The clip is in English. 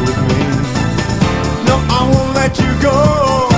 with me. No, I won't let you go.